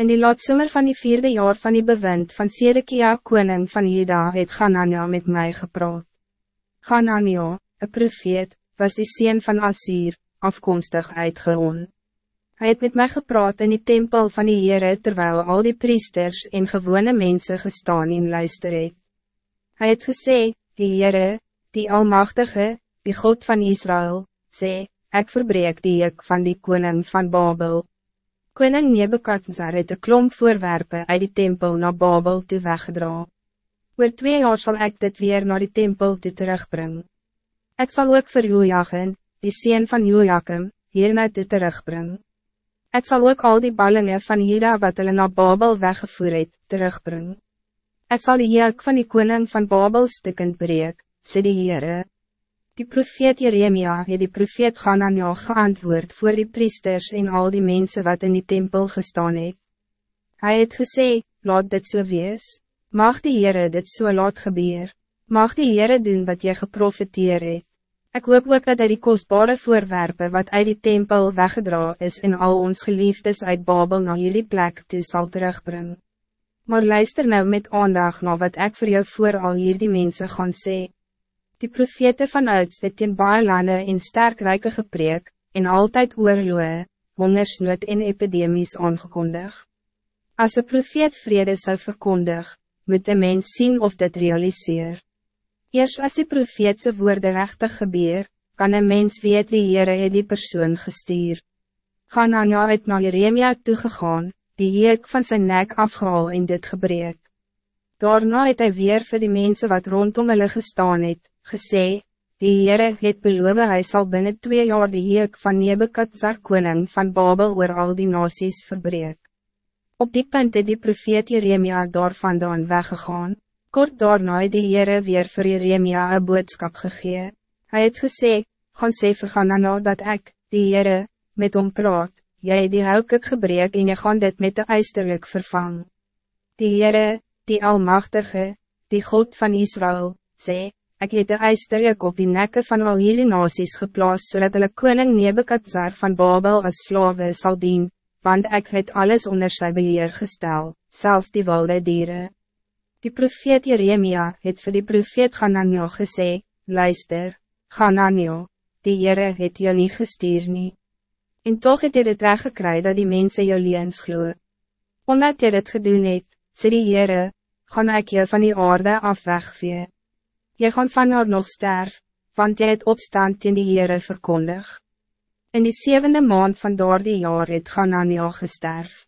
In die laatsomer van die vierde jaar van die bewind van Sedekia koning van Juda het Ganania met mij gepraat. Ganania, een profeet, was die sien van Asir, afkomstig uit Geon. Hij het met mij gepraat in die tempel van die Heere terwijl al die priesters en gewone mensen gestaan in luister het. Hy het gesê, die Heere, die Almachtige, die God van Israël, sê, ik verbreek die juk van die koning van Babel. Koning Nebukadnezar het een klomp voorwerpen uit die tempel naar Babel toe weggedra. Oor twee jaar zal ik dit weer naar die tempel toe terugbrengen. Ik zal ook voor Jojagen, die sien van Jojakim, hierna toe terugbrengen. Ik zal ook al die ballingen van Juda wat hulle naar Babel weggevoer het, terugbrengen. Ik zal die juk van die koning van Babel stikkend breek, sê die Heere. Die profeet Jeremia het die profeet Ganania geantwoord voor die priesters en al die mensen wat in die tempel gestaan het. Hy het gesê, laat dit so wees, mag die Heere dit so laat gebeur, mag die Heere doen wat jy geprofiteer het. Ek hoop ook dat hy die kostbare voorwerpen wat uit die tempel weggedra is en al ons geliefdes uit Babel na jullie plek toe sal terugbring. Maar luister nou met aandag na wat ik voor jou voor al hier die mensen gaan zeggen. Die profete van ouds het in baie lande en sterk rijke gepreek, en altijd oorloe, hongersnood en epidemies aangekondig. Als een profeet vrede zou verkondig, moet de mens zien of dit realiseer. Eerst als die profeetse woorde rechtig gebeur, kan een mens weet wie Heere het die persoon gestuur. Gaan aan jou uit na Jeremia toegegaan, die heek van zijn nek afgehaal in dit gebreek. Daarna het hy weer vir die mensen wat rondom hulle gestaan het, gesê, die Heere het beloof hy sal binnen twee jaar die heek van Nebekadzar koning van Babel oor al die nasies verbreek. Op die punt het die profeet Jeremia daar vandaan weggegaan, kort daarna het die Heere weer vir Jeremia een boodskap gegee. Hij het gesê, gaan sê vir Ganana dat ik, die Heere, met hom praat, jy die houkik gebreek en jy gaan dit met de eisterlijk vervang. Die Heere, die Almachtige, die God van Israël, zei, Ik het de eisterlijk op die nekken van al jullie nasies geplaas, zodat hulle koning Nebekadzar van Babel als slawe zal dien, want ik het alles onder sy beheer gestel, zelfs die wilde dieren. Die profeet Jeremia het voor die profeet Gananio gesê, luister, Gananio, die Heere het jou niet gestuur nie. En toch het jy dit recht gekry dat die mensen jou liens glo. Omdat jy dit gedoen het, sê die Heere, gaan ek jou van die aarde af wegvee. Jy gaan van haar nog sterf, want jy het opstand in die Heere verkondig. In die zevende maand van door die jaar het jou gesterf.